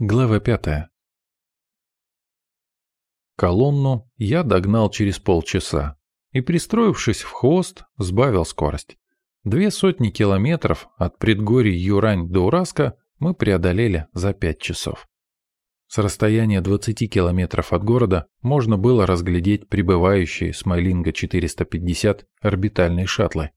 Глава пятая. Колонну я догнал через полчаса и, пристроившись в хвост, сбавил скорость. Две сотни километров от предгорий Юрань до Ураска мы преодолели за пять часов. С расстояния 20 километров от города можно было разглядеть прибывающие с Майлинга 450 орбитальные шаттлы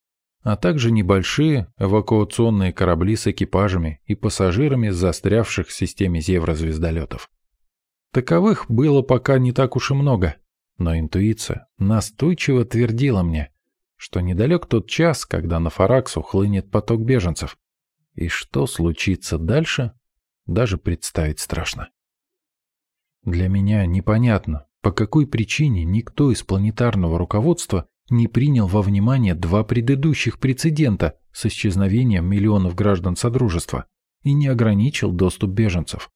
а также небольшие эвакуационные корабли с экипажами и пассажирами застрявших в системе Зевра-звездолетов. Таковых было пока не так уж и много, но интуиция настойчиво твердила мне, что недалек тот час, когда на Фараксу хлынет поток беженцев. И что случится дальше, даже представить страшно. Для меня непонятно, по какой причине никто из планетарного руководства не принял во внимание два предыдущих прецедента с исчезновением миллионов граждан Содружества и не ограничил доступ беженцев.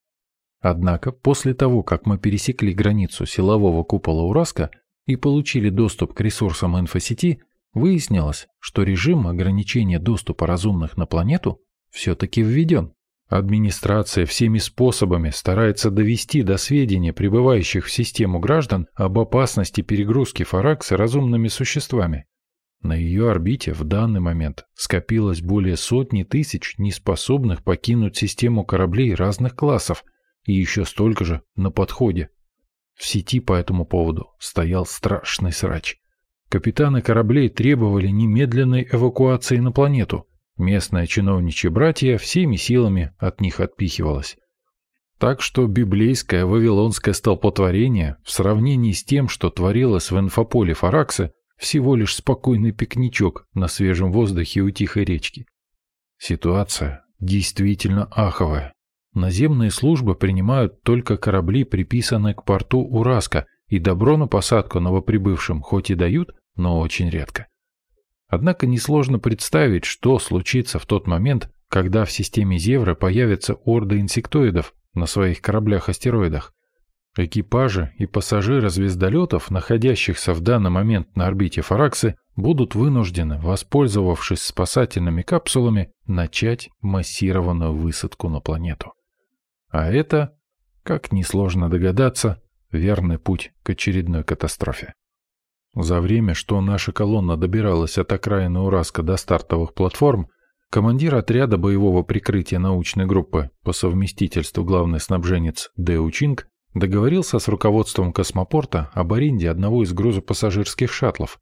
Однако, после того, как мы пересекли границу силового купола Ураска и получили доступ к ресурсам инфосети, выяснилось, что режим ограничения доступа разумных на планету все-таки введен. Администрация всеми способами старается довести до сведения прибывающих в систему граждан об опасности перегрузки Фаракса разумными существами. На ее орбите в данный момент скопилось более сотни тысяч неспособных покинуть систему кораблей разных классов и еще столько же на подходе. В сети по этому поводу стоял страшный срач. Капитаны кораблей требовали немедленной эвакуации на планету – Местное чиновничье братья всеми силами от них отпихивалось. Так что библейское вавилонское столпотворение в сравнении с тем, что творилось в инфополе Фаракса, всего лишь спокойный пикничок на свежем воздухе у тихой речки. Ситуация действительно аховая. Наземные службы принимают только корабли, приписанные к порту Ураска, и добро на посадку новоприбывшим хоть и дают, но очень редко. Однако несложно представить, что случится в тот момент, когда в системе Зевра появится орда инсектоидов на своих кораблях-астероидах. Экипажи и пассажиры звездолетов, находящихся в данный момент на орбите Фараксы, будут вынуждены, воспользовавшись спасательными капсулами, начать массированную высадку на планету. А это, как несложно догадаться, верный путь к очередной катастрофе. За время, что наша колонна добиралась от окраины Ураска до стартовых платформ, командир отряда боевого прикрытия научной группы по совместительству главный снабженец Дэу Чинг договорился с руководством космопорта об аренде одного из грузопассажирских шаттлов.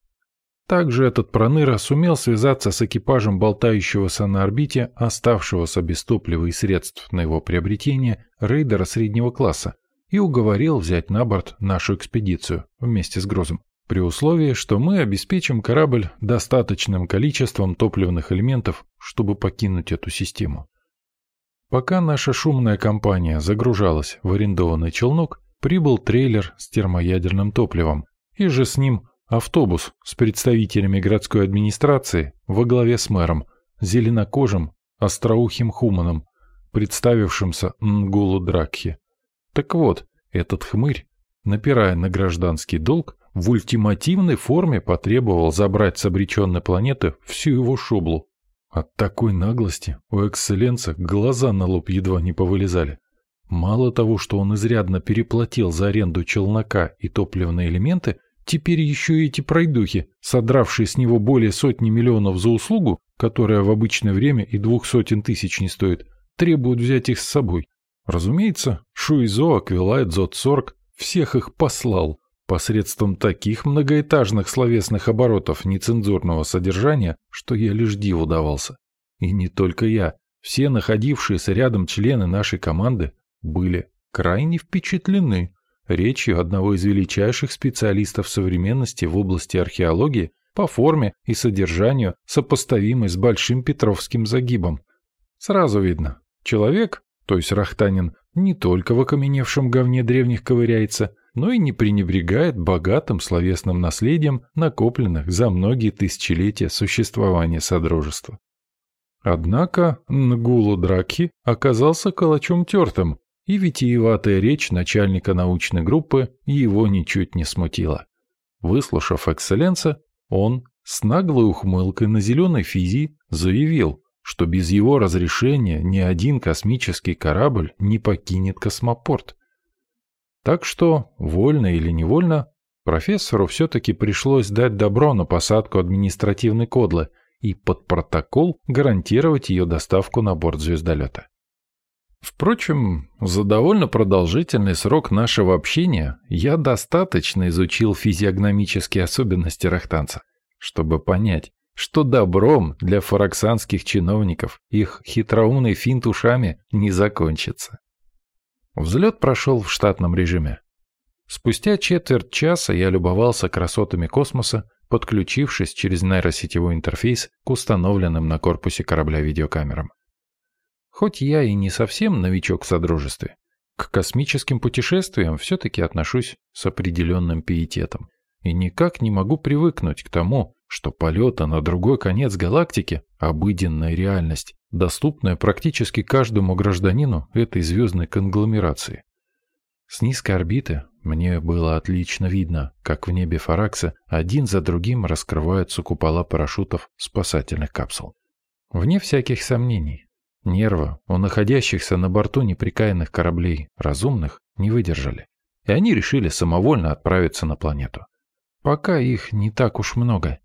Также этот проныра сумел связаться с экипажем болтающегося на орбите, оставшегося без топлива и средств на его приобретение, рейдера среднего класса, и уговорил взять на борт нашу экспедицию вместе с грузом при условии, что мы обеспечим корабль достаточным количеством топливных элементов, чтобы покинуть эту систему. Пока наша шумная компания загружалась в арендованный челнок, прибыл трейлер с термоядерным топливом, и же с ним автобус с представителями городской администрации во главе с мэром, зеленокожим, остроухим хуманом, представившимся Нгулу Дракхи. Так вот, этот хмырь, напирая на гражданский долг, в ультимативной форме потребовал забрать с обреченной планеты всю его шоблу. От такой наглости у эксцелленца глаза на лоб едва не повылезали. Мало того, что он изрядно переплатил за аренду челнока и топливные элементы, теперь еще и эти пройдухи, содравшие с него более сотни миллионов за услугу, которая в обычное время и двух сотен тысяч не стоит, требуют взять их с собой. Разумеется, Шуизо, Аквилайт, Зодсорг всех их послал, посредством таких многоэтажных словесных оборотов нецензурного содержания, что я лишь диву давался. И не только я, все находившиеся рядом члены нашей команды были крайне впечатлены речью одного из величайших специалистов современности в области археологии по форме и содержанию, сопоставимой с Большим Петровским загибом. Сразу видно, человек, то есть Рахтанин, не только в окаменевшем говне древних ковыряется, но и не пренебрегает богатым словесным наследием, накопленных за многие тысячелетия существования Содружества. Однако Нгулу Дракхи оказался калачом тертым, и витиеватая речь начальника научной группы его ничуть не смутила. Выслушав экселленса, он с наглой ухмылкой на зеленой физии заявил, что без его разрешения ни один космический корабль не покинет космопорт. Так что, вольно или невольно, профессору все-таки пришлось дать добро на посадку административной кодлы и под протокол гарантировать ее доставку на борт звездолета. Впрочем, за довольно продолжительный срок нашего общения я достаточно изучил физиогномические особенности рахтанца, чтобы понять, что добром для фараксанских чиновников их хитроумный финт ушами не закончится. Взлет прошел в штатном режиме. Спустя четверть часа я любовался красотами космоса, подключившись через нейросетевой интерфейс к установленным на корпусе корабля видеокамерам. Хоть я и не совсем новичок в Содружестве, к космическим путешествиям все-таки отношусь с определенным пиететом и никак не могу привыкнуть к тому, что полеты на другой конец галактики – обыденная реальность, доступная практически каждому гражданину этой звездной конгломерации. С низкой орбиты мне было отлично видно, как в небе Фаракса один за другим раскрываются купола парашютов спасательных капсул. Вне всяких сомнений, Нервы у находящихся на борту неприкаянных кораблей разумных не выдержали, и они решили самовольно отправиться на планету. Пока их не так уж много,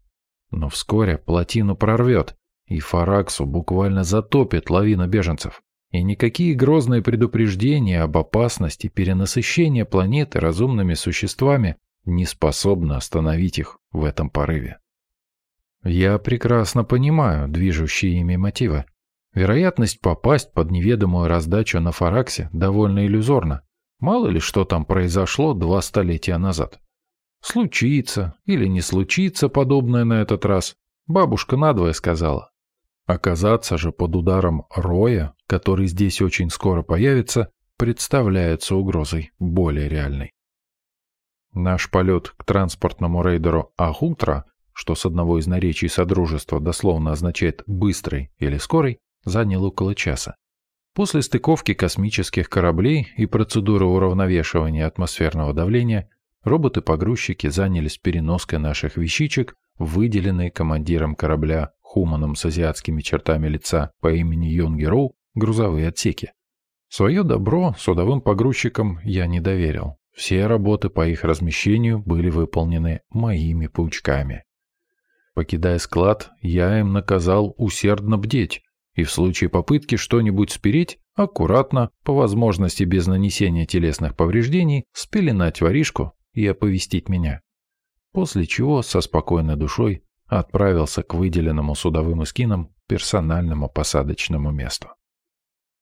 но вскоре плотину прорвет, и Фараксу буквально затопит лавина беженцев. И никакие грозные предупреждения об опасности перенасыщения планеты разумными существами не способны остановить их в этом порыве. Я прекрасно понимаю движущие ими мотивы. Вероятность попасть под неведомую раздачу на Фараксе довольно иллюзорна. Мало ли что там произошло два столетия назад. Случится или не случится подобное на этот раз, бабушка надвое сказала. Оказаться же под ударом Роя, который здесь очень скоро появится, представляется угрозой более реальной. Наш полет к транспортному рейдеру Ахутра, что с одного из наречий Содружества дословно означает «быстрый» или «скорый», занял около часа. После стыковки космических кораблей и процедуры уравновешивания атмосферного давления роботы-погрузчики занялись переноской наших вещичек в выделенные командиром корабля Хуманом с азиатскими чертами лица по имени Йонги Роу грузовые отсеки. Свое добро судовым погрузчикам я не доверил. Все работы по их размещению были выполнены моими паучками. Покидая склад, я им наказал усердно бдеть, и в случае попытки что-нибудь спереть, аккуратно, по возможности без нанесения телесных повреждений, спеленать воришку и оповестить меня. После чего со спокойной душой отправился к выделенному судовым эскинам персональному посадочному месту.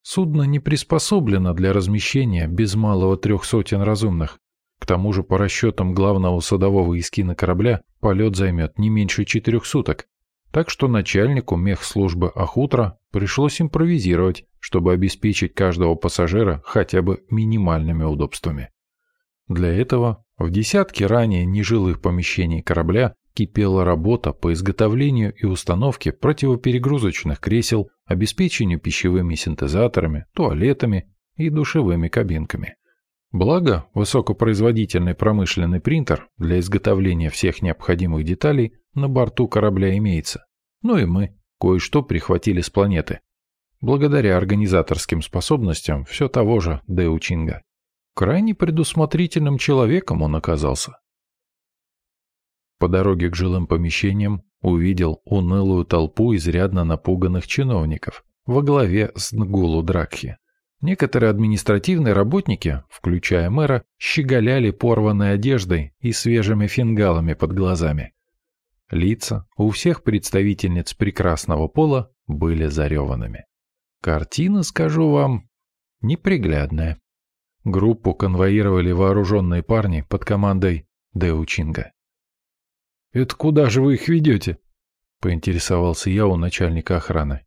Судно не приспособлено для размещения без малого трех сотен разумных. К тому же, по расчетам главного судового эскина корабля, полет займет не меньше четырех суток, так что начальнику мехслужбы Ахутра пришлось импровизировать, чтобы обеспечить каждого пассажира хотя бы минимальными удобствами. Для этого в десятке ранее нежилых помещений корабля кипела работа по изготовлению и установке противоперегрузочных кресел, обеспечению пищевыми синтезаторами, туалетами и душевыми кабинками. Благо, высокопроизводительный промышленный принтер для изготовления всех необходимых деталей на борту корабля имеется. Ну и мы кое-что прихватили с планеты. Благодаря организаторским способностям все того же Деучинга. Крайне предусмотрительным человеком он оказался. По дороге к жилым помещениям увидел унылую толпу изрядно напуганных чиновников во главе с Нгулу Дракхи. Некоторые административные работники, включая мэра, щеголяли порванной одеждой и свежими фингалами под глазами. Лица у всех представительниц прекрасного пола были зареванными. Картина, скажу вам, неприглядная. Группу конвоировали вооруженные парни под командой Деучинга. «Это куда же вы их ведете?» — поинтересовался я у начальника охраны.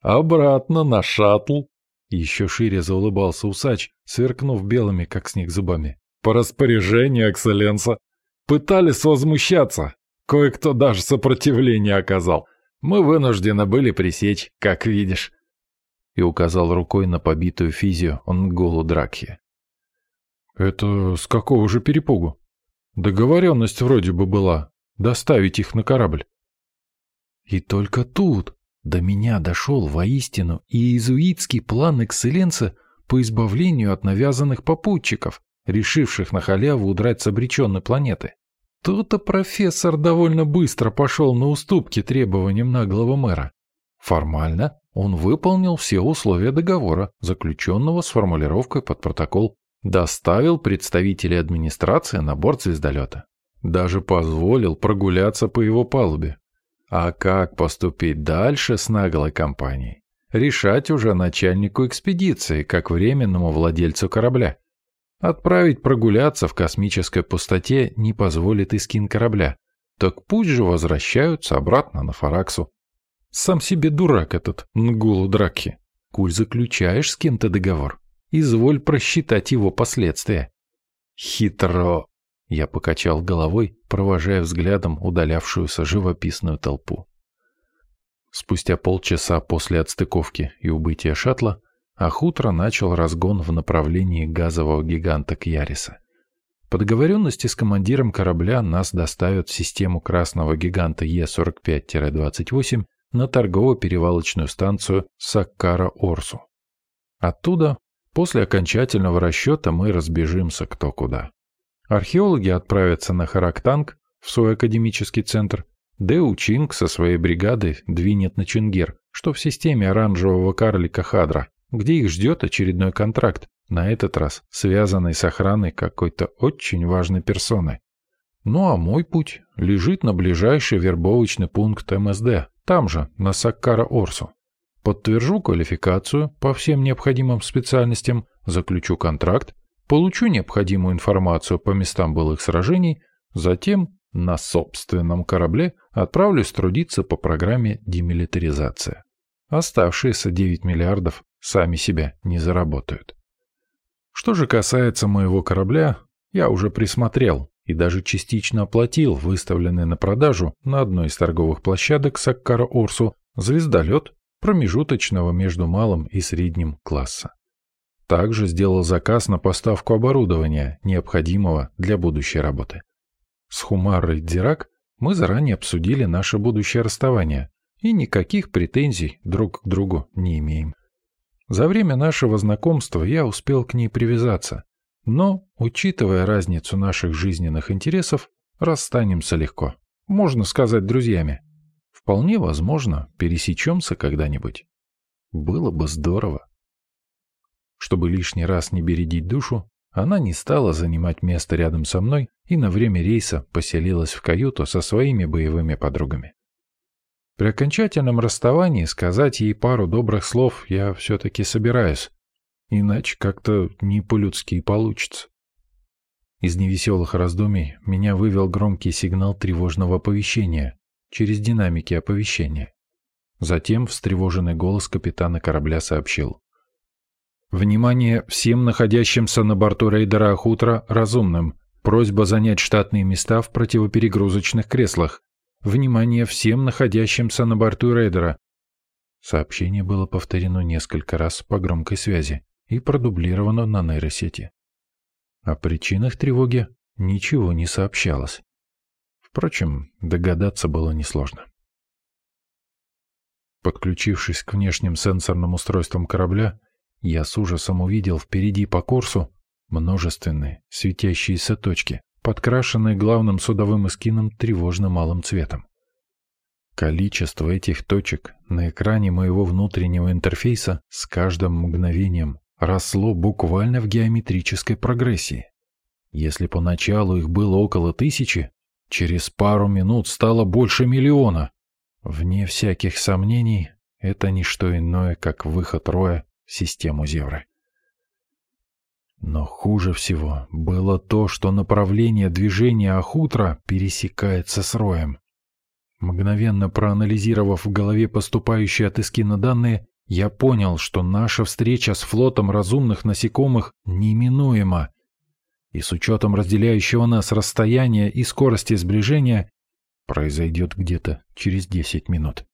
«Обратно на шаттл», — еще шире заулыбался усач, сверкнув белыми, как снег, зубами. «По распоряжению экселленса. Пытались возмущаться, Кое-кто даже сопротивление оказал. Мы вынуждены были пресечь, как видишь. И указал рукой на побитую физию Нголу Дракхи. Это с какого же перепугу? Договоренность вроде бы была. Доставить их на корабль. И только тут До меня дошел воистину иезуитский план экселленса по избавлению от навязанных попутчиков, решивших на халяву удрать с обреченной планеты. То-то профессор довольно быстро пошел на уступки требованиям наглого мэра. Формально он выполнил все условия договора, заключенного с формулировкой под протокол, доставил представителей администрации на борт звездолета. Даже позволил прогуляться по его палубе. А как поступить дальше с наглой компанией? Решать уже начальнику экспедиции, как временному владельцу корабля. Отправить прогуляться в космической пустоте не позволит искин корабля. Так пусть же возвращаются обратно на Фараксу. Сам себе дурак этот Нгулу Дракхи. Куль заключаешь с кем-то договор, изволь просчитать его последствия. Хитро. Я покачал головой, провожая взглядом удалявшуюся живописную толпу. Спустя полчаса после отстыковки и убытия шаттла а хутро начал разгон в направлении газового гиганта Кьяриса. По договоренности с командиром корабля нас доставят в систему красного гиганта Е-45-28 на торгово-перевалочную станцию Саккара-Орсу. Оттуда, после окончательного расчета, мы разбежимся кто куда. Археологи отправятся на Характанг, в свой академический центр, Дэу Чинг со своей бригадой двинет на Чингер, что в системе оранжевого карлика Хадра, где их ждет очередной контракт, на этот раз связанный с охраной какой-то очень важной персоны. Ну а мой путь лежит на ближайший вербовочный пункт МСД, там же, на Саккара-Орсу. Подтвержу квалификацию по всем необходимым специальностям, заключу контракт, получу необходимую информацию по местам былых сражений, затем на собственном корабле отправлюсь трудиться по программе демилитаризация. Оставшиеся 9 миллиардов сами себя не заработают. Что же касается моего корабля, я уже присмотрел и даже частично оплатил выставленный на продажу на одной из торговых площадок Саккара-Орсу звездолет промежуточного между малым и средним класса. Также сделал заказ на поставку оборудования, необходимого для будущей работы. С Хумарой Дирак мы заранее обсудили наше будущее расставание и никаких претензий друг к другу не имеем. За время нашего знакомства я успел к ней привязаться, но, учитывая разницу наших жизненных интересов, расстанемся легко. Можно сказать друзьями. Вполне возможно, пересечемся когда-нибудь. Было бы здорово. Чтобы лишний раз не бередить душу, она не стала занимать место рядом со мной и на время рейса поселилась в каюту со своими боевыми подругами. При окончательном расставании сказать ей пару добрых слов я все-таки собираюсь, иначе как-то не по-людски получится. Из невеселых раздумий меня вывел громкий сигнал тревожного оповещения через динамики оповещения. Затем встревоженный голос капитана корабля сообщил. «Внимание всем находящимся на борту рейдера Ахутра разумным. Просьба занять штатные места в противоперегрузочных креслах. Внимание всем находящимся на борту рейдера. Сообщение было повторено несколько раз по громкой связи и продублировано на нейросети. О причинах тревоги ничего не сообщалось. Впрочем, догадаться было несложно. Подключившись к внешним сенсорным устройствам корабля, я с ужасом увидел впереди по курсу множественные светящиеся точки, подкрашенные главным судовым эскином тревожно-малым цветом. Количество этих точек на экране моего внутреннего интерфейса с каждым мгновением росло буквально в геометрической прогрессии. Если поначалу их было около тысячи, через пару минут стало больше миллиона. Вне всяких сомнений, это не что иное, как выход Роя в систему Зевры. Но хуже всего было то, что направление движения Ахутра пересекается с роем. Мгновенно проанализировав в голове поступающие от Искина данные, я понял, что наша встреча с флотом разумных насекомых неминуема. И с учетом разделяющего нас расстояния и скорости сближения произойдет где-то через 10 минут.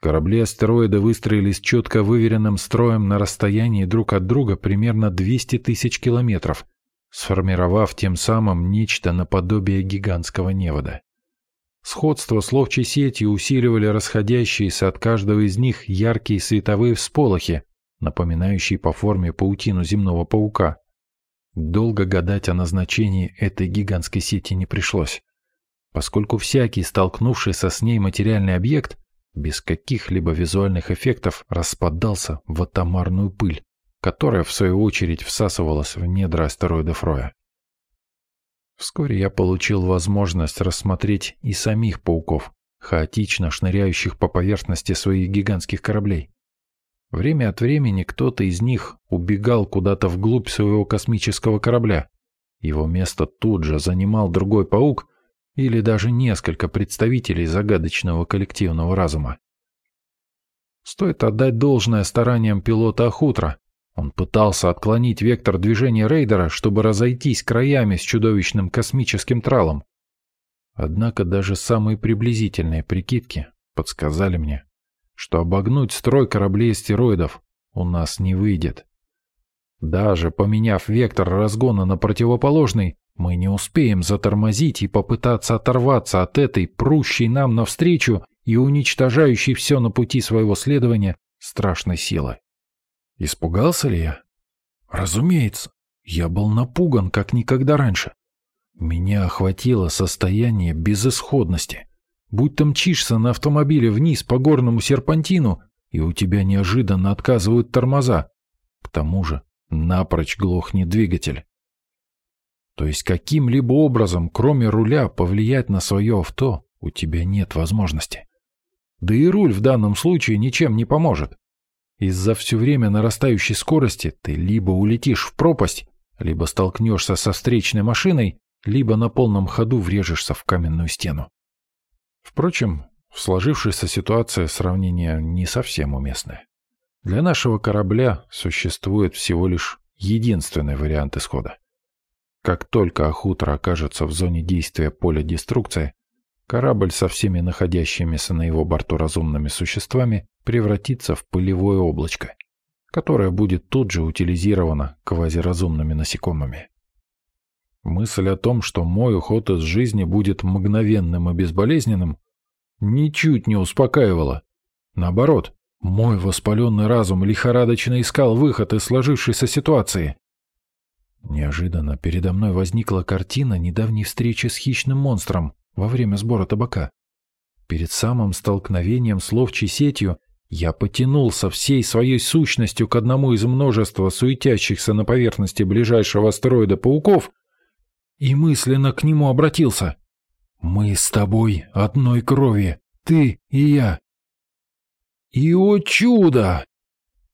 Корабли астероида выстроились четко выверенным строем на расстоянии друг от друга примерно 200 тысяч километров, сформировав тем самым нечто наподобие гигантского невода. Сходство с ловчей сетью усиливали расходящиеся от каждого из них яркие световые всполохи, напоминающие по форме паутину земного паука. Долго гадать о назначении этой гигантской сети не пришлось, поскольку всякий, столкнувшийся с ней материальный объект, без каких-либо визуальных эффектов распадался в атомарную пыль, которая, в свою очередь, всасывалась в недра астероида Фроя. Вскоре я получил возможность рассмотреть и самих пауков, хаотично шныряющих по поверхности своих гигантских кораблей. Время от времени кто-то из них убегал куда-то вглубь своего космического корабля. Его место тут же занимал другой паук или даже несколько представителей загадочного коллективного разума. Стоит отдать должное стараниям пилота Ахутра, он пытался отклонить вектор движения рейдера, чтобы разойтись краями с чудовищным космическим тралом. Однако даже самые приблизительные прикидки подсказали мне, что обогнуть строй кораблей астероидов у нас не выйдет. Даже поменяв вектор разгона на противоположный, мы не успеем затормозить и попытаться оторваться от этой прущей нам навстречу и уничтожающей все на пути своего следования страшной силы. Испугался ли я? Разумеется, я был напуган, как никогда раньше. Меня охватило состояние безысходности. Будь ты мчишься на автомобиле вниз по горному серпантину, и у тебя неожиданно отказывают тормоза. К тому же напрочь глохнет двигатель. То есть каким-либо образом, кроме руля, повлиять на свое авто у тебя нет возможности. Да и руль в данном случае ничем не поможет. Из-за все время нарастающей скорости ты либо улетишь в пропасть, либо столкнешься со встречной машиной, либо на полном ходу врежешься в каменную стену. Впрочем, в сложившейся ситуации сравнение не совсем уместное. Для нашего корабля существует всего лишь единственный вариант исхода. Как только Ахутра окажется в зоне действия поля деструкции, Корабль со всеми находящимися на его борту разумными существами превратится в пылевое облачко, которое будет тут же утилизировано квазиразумными насекомыми. Мысль о том, что мой уход из жизни будет мгновенным и безболезненным, ничуть не успокаивала. Наоборот, мой воспаленный разум лихорадочно искал выход из сложившейся ситуации. Неожиданно передо мной возникла картина недавней встречи с хищным монстром, во время сбора табака. Перед самым столкновением с ловчей сетью я потянулся всей своей сущностью к одному из множества суетящихся на поверхности ближайшего астероида пауков и мысленно к нему обратился. «Мы с тобой одной крови, ты и я». И, о чудо!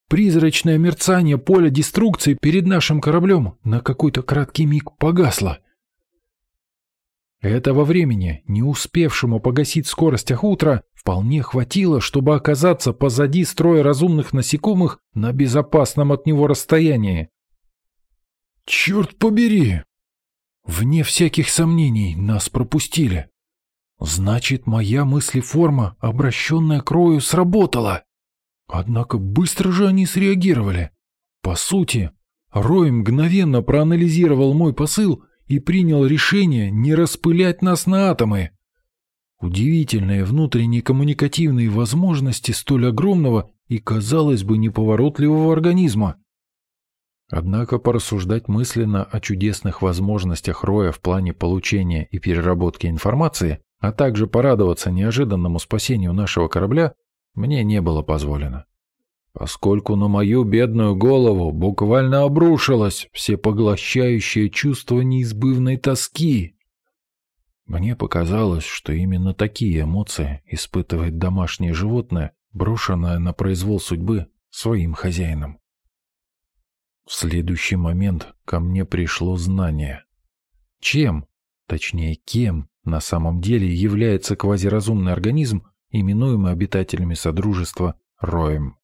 Призрачное мерцание поля деструкции перед нашим кораблем на какой-то краткий миг погасло. Этого времени, не успевшему погасить скорость охутра, вполне хватило, чтобы оказаться позади строя разумных насекомых на безопасном от него расстоянии. «Черт побери!» Вне всяких сомнений нас пропустили. Значит, моя мыслеформа, обращенная к Рою, сработала. Однако быстро же они среагировали. По сути, Рой мгновенно проанализировал мой посыл и принял решение не распылять нас на атомы. Удивительные внутренние коммуникативные возможности столь огромного и, казалось бы, неповоротливого организма. Однако порассуждать мысленно о чудесных возможностях Роя в плане получения и переработки информации, а также порадоваться неожиданному спасению нашего корабля, мне не было позволено поскольку на мою бедную голову буквально обрушилось всепоглощающее чувство неизбывной тоски. Мне показалось, что именно такие эмоции испытывает домашнее животное, брошенное на произвол судьбы своим хозяином. В следующий момент ко мне пришло знание. Чем, точнее кем, на самом деле является квазиразумный организм, именуемый обитателями Содружества Роем.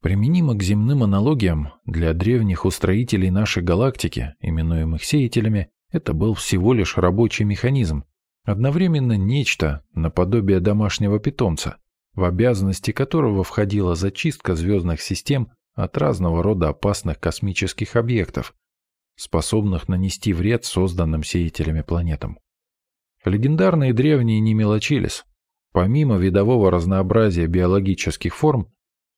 Применимо к земным аналогиям, для древних устроителей нашей галактики, именуемых сеятелями, это был всего лишь рабочий механизм, одновременно нечто наподобие домашнего питомца, в обязанности которого входила зачистка звездных систем от разного рода опасных космических объектов, способных нанести вред созданным сеятелями планетам. легендарные древние не мелочились. Помимо видового разнообразия биологических форм,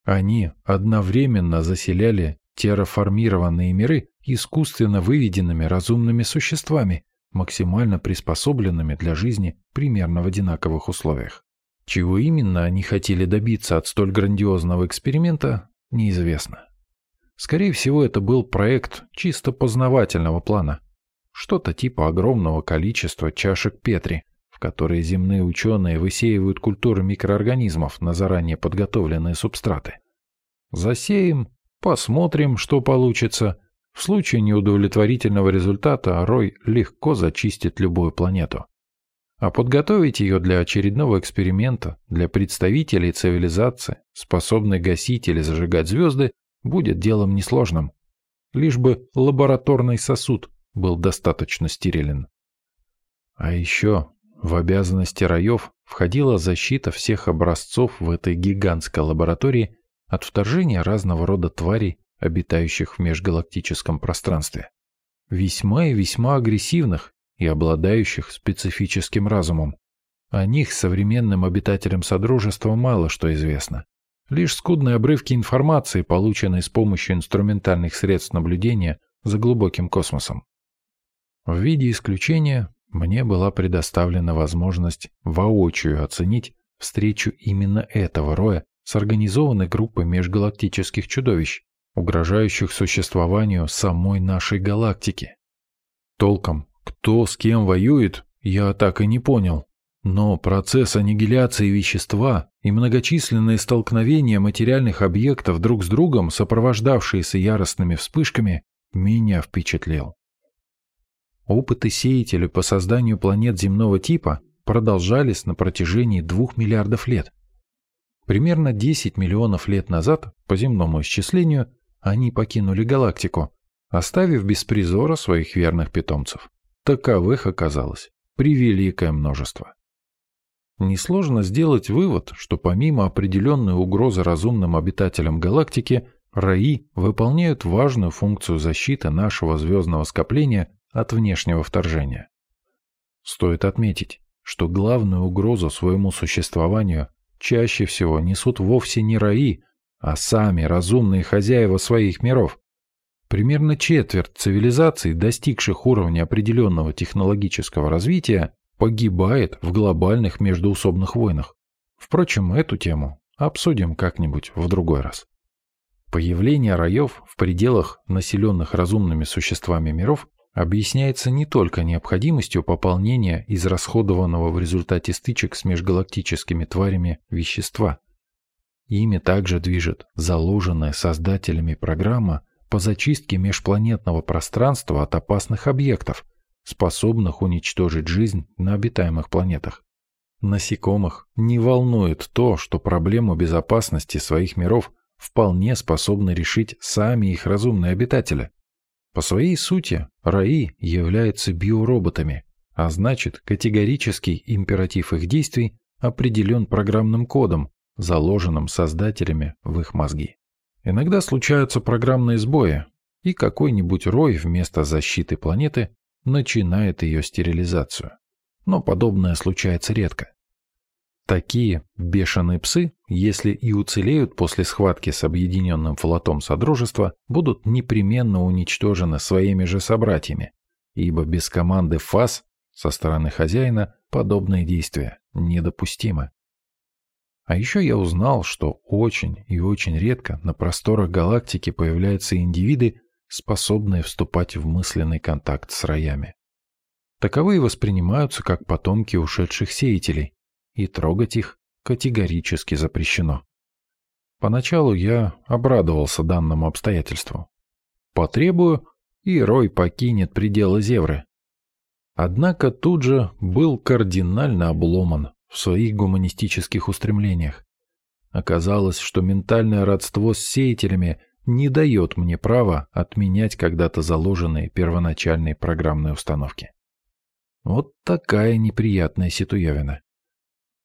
они одновременно заселяли терраформированные миры искусственно выведенными разумными существами, максимально приспособленными для жизни примерно в одинаковых условиях. Чего именно они хотели добиться от столь грандиозного эксперимента, неизвестно. Скорее всего, это был проект чисто познавательного плана. Что-то типа огромного количества чашек Петри, в которые земные ученые высеивают культуры микроорганизмов на заранее подготовленные субстраты. Засеем, посмотрим, что получится. В случае неудовлетворительного результата Рой легко зачистит любую планету. А подготовить ее для очередного эксперимента, для представителей цивилизации, способной гасить или зажигать звезды, будет делом несложным. Лишь бы лабораторный сосуд был достаточно стерилен. А еще в обязанности раев входила защита всех образцов в этой гигантской лаборатории от вторжения разного рода тварей, обитающих в межгалактическом пространстве. Весьма и весьма агрессивных и обладающих специфическим разумом. О них современным обитателям Содружества мало что известно. Лишь скудные обрывки информации, полученные с помощью инструментальных средств наблюдения за глубоким космосом. В виде исключения мне была предоставлена возможность воочию оценить встречу именно этого роя с организованной группой межгалактических чудовищ, угрожающих существованию самой нашей галактики. Толком кто с кем воюет, я так и не понял. Но процесс аннигиляции вещества и многочисленные столкновения материальных объектов друг с другом, сопровождавшиеся яростными вспышками, меня впечатлил. Опыты сеятелей по созданию планет земного типа продолжались на протяжении двух миллиардов лет. Примерно 10 миллионов лет назад, по земному исчислению, они покинули галактику, оставив без призора своих верных питомцев. Таковых оказалось превеликое множество. Несложно сделать вывод, что помимо определенной угрозы разумным обитателям галактики, РАИ выполняют важную функцию защиты нашего звездного скопления от внешнего вторжения. Стоит отметить, что главную угрозу своему существованию чаще всего несут вовсе не РАИ, а сами разумные хозяева своих миров, Примерно четверть цивилизаций, достигших уровня определенного технологического развития, погибает в глобальных междоусобных войнах. Впрочем, эту тему обсудим как-нибудь в другой раз. Появление раев в пределах населенных разумными существами миров объясняется не только необходимостью пополнения израсходованного в результате стычек с межгалактическими тварями вещества. Ими также движет заложенная создателями программа по зачистке межпланетного пространства от опасных объектов, способных уничтожить жизнь на обитаемых планетах. Насекомых не волнует то, что проблему безопасности своих миров вполне способны решить сами их разумные обитатели. По своей сути, РАИ являются биороботами, а значит, категорический императив их действий определен программным кодом, заложенным создателями в их мозги. Иногда случаются программные сбои, и какой-нибудь рой вместо защиты планеты начинает ее стерилизацию. Но подобное случается редко. Такие бешеные псы, если и уцелеют после схватки с объединенным флотом Содружества, будут непременно уничтожены своими же собратьями, ибо без команды ФАС со стороны хозяина подобные действия недопустимы. А еще я узнал, что очень и очень редко на просторах галактики появляются индивиды, способные вступать в мысленный контакт с роями. Таковые воспринимаются как потомки ушедших сеятелей, и трогать их категорически запрещено. Поначалу я обрадовался данному обстоятельству. Потребую, и Рой покинет пределы Зевры. Однако тут же был кардинально обломан в своих гуманистических устремлениях. Оказалось, что ментальное родство с сеятелями не дает мне права отменять когда-то заложенные первоначальные программные установки. Вот такая неприятная ситуевина.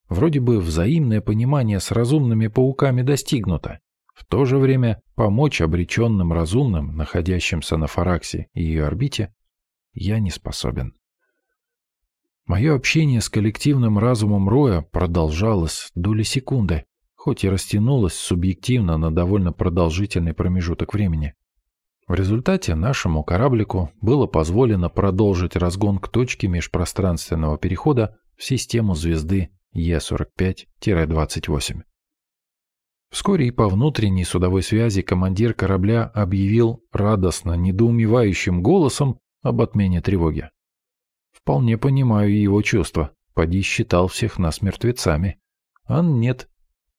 Вроде бы взаимное понимание с разумными пауками достигнуто. В то же время помочь обреченным разумным, находящимся на Фараксе и ее орбите, я не способен. Мое общение с коллективным разумом Роя продолжалось доли секунды, хоть и растянулось субъективно на довольно продолжительный промежуток времени. В результате нашему кораблику было позволено продолжить разгон к точке межпространственного перехода в систему звезды Е45-28. Вскоре и по внутренней судовой связи командир корабля объявил радостно недоумевающим голосом об отмене тревоги. Вполне понимаю его чувства. Поди считал всех нас мертвецами. А нет.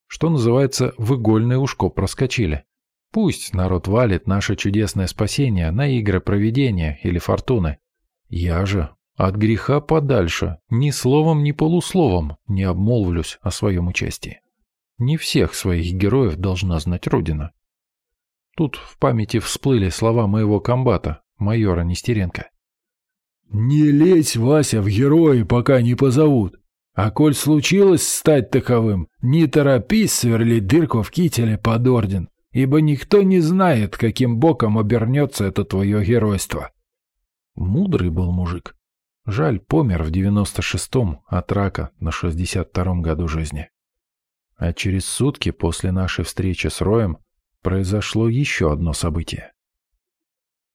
Что называется, в игольное ушко проскочили. Пусть народ валит наше чудесное спасение на игры проведения или фортуны. Я же от греха подальше, ни словом, ни полусловом не обмолвлюсь о своем участии. Не всех своих героев должна знать Родина. Тут в памяти всплыли слова моего комбата, майора Нестеренко. «Не лезь, Вася, в герои, пока не позовут. А коль случилось стать таковым, не торопись сверлить дырку в кителе под орден, ибо никто не знает, каким боком обернется это твое геройство». Мудрый был мужик. Жаль, помер в девяносто шестом от рака на шестьдесят втором году жизни. А через сутки после нашей встречи с Роем произошло еще одно событие.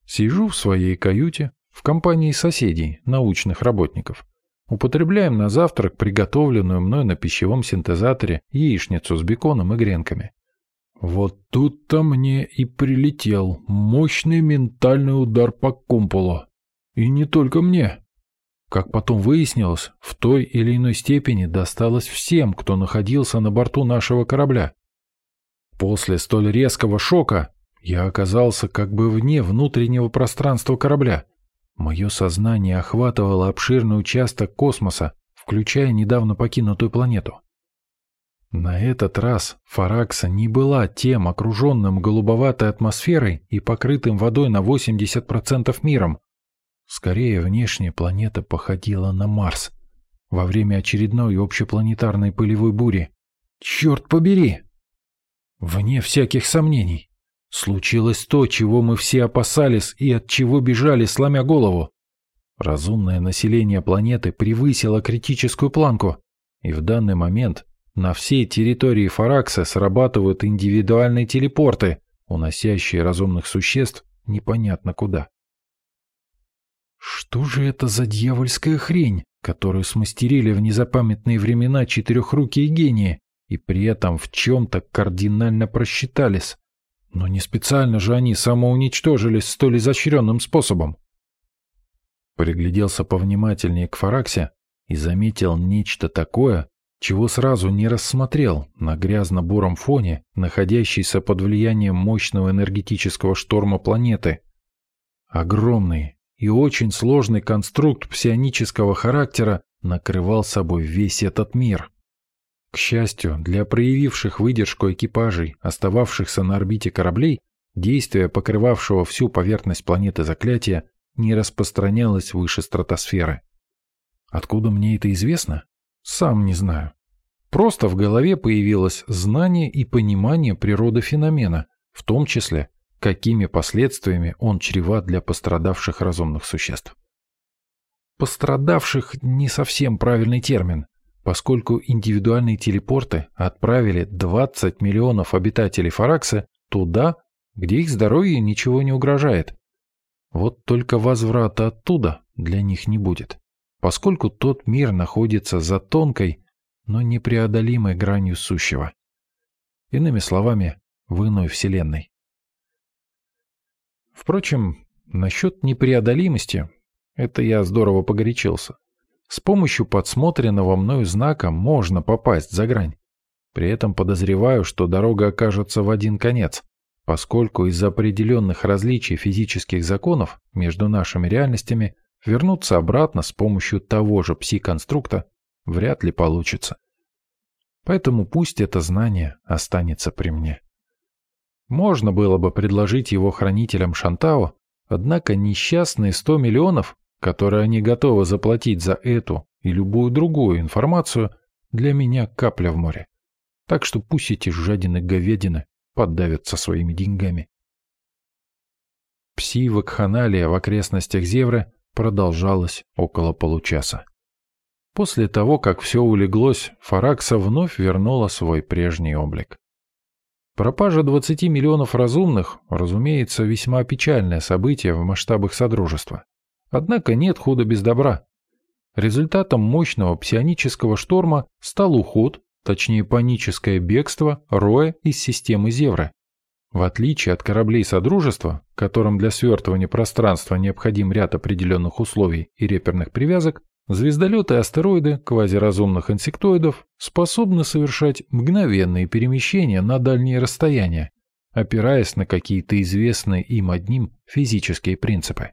Сижу в своей каюте в компании соседей, научных работников. Употребляем на завтрак приготовленную мной на пищевом синтезаторе яичницу с беконом и гренками. Вот тут-то мне и прилетел мощный ментальный удар по кумполу. И не только мне. Как потом выяснилось, в той или иной степени досталось всем, кто находился на борту нашего корабля. После столь резкого шока я оказался как бы вне внутреннего пространства корабля. Мое сознание охватывало обширный участок космоса, включая недавно покинутую планету. На этот раз Фаракса не была тем окруженным голубоватой атмосферой и покрытым водой на 80% миром, Скорее, внешняя планета походила на Марс во время очередной общепланетарной пылевой бури. Черт побери! Вне всяких сомнений. Случилось то, чего мы все опасались и от чего бежали, сломя голову. Разумное население планеты превысило критическую планку, и в данный момент на всей территории Фаракса срабатывают индивидуальные телепорты, уносящие разумных существ непонятно куда. Что же это за дьявольская хрень, которую смастерили в незапамятные времена четырехрукие гении, и при этом в чем-то кардинально просчитались? Но не специально же они самоуничтожились столь изощренным способом. Пригляделся повнимательнее к Фараксе и заметил нечто такое, чего сразу не рассмотрел на грязно-буром фоне, находящейся под влиянием мощного энергетического шторма планеты. Огромный, и очень сложный конструкт псионического характера накрывал собой весь этот мир. К счастью, для проявивших выдержку экипажей, остававшихся на орбите кораблей, действие покрывавшего всю поверхность планеты заклятия не распространялось выше стратосферы. Откуда мне это известно? Сам не знаю. Просто в голове появилось знание и понимание природы феномена, в том числе какими последствиями он чреват для пострадавших разумных существ. Пострадавших не совсем правильный термин, поскольку индивидуальные телепорты отправили 20 миллионов обитателей Фаракса туда, где их здоровью ничего не угрожает. Вот только возврата оттуда для них не будет, поскольку тот мир находится за тонкой, но непреодолимой гранью сущего. Иными словами, в иной вселенной. Впрочем, насчет непреодолимости, это я здорово погорячился. С помощью подсмотренного мною знака можно попасть за грань. При этом подозреваю, что дорога окажется в один конец, поскольку из-за определенных различий физических законов между нашими реальностями вернуться обратно с помощью того же пси-конструкта вряд ли получится. Поэтому пусть это знание останется при мне. Можно было бы предложить его хранителям Шантао, однако несчастные 100 миллионов, которые они готовы заплатить за эту и любую другую информацию, для меня капля в море. Так что пусть эти жадины-говядины поддавятся своими деньгами. Пси-вакханалия в окрестностях Зевры продолжалась около получаса. После того, как все улеглось, Фаракса вновь вернула свой прежний облик. Пропажа 20 миллионов разумных, разумеется, весьма печальное событие в масштабах Содружества. Однако нет худа без добра. Результатом мощного псионического шторма стал уход, точнее паническое бегство Роя из системы Зевра. В отличие от кораблей Содружества, которым для свертывания пространства необходим ряд определенных условий и реперных привязок, Звездолеты и астероиды квазиразумных инсектоидов способны совершать мгновенные перемещения на дальние расстояния, опираясь на какие-то известные им одним физические принципы.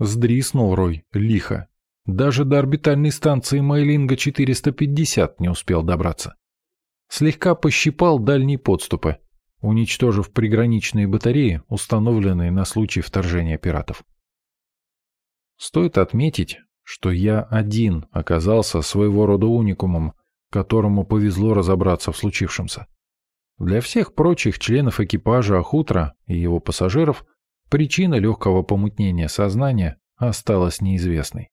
Сдриснул Рой лихо. Даже до орбитальной станции Майлинга-450 не успел добраться. Слегка пощипал дальние подступы, уничтожив приграничные батареи, установленные на случай вторжения пиратов. Стоит отметить, что я один оказался своего рода уникумом, которому повезло разобраться в случившемся. Для всех прочих членов экипажа Ахутра и его пассажиров причина легкого помутнения сознания осталась неизвестной.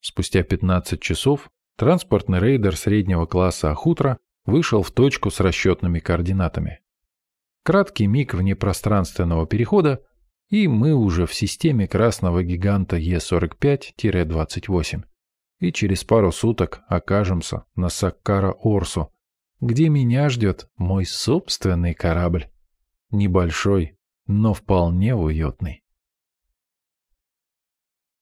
Спустя 15 часов транспортный рейдер среднего класса Ахутра вышел в точку с расчетными координатами. Краткий миг внепространственного перехода и мы уже в системе красного гиганта Е45-28. И через пару суток окажемся на Саккара-Орсу, где меня ждет мой собственный корабль. Небольшой, но вполне уютный.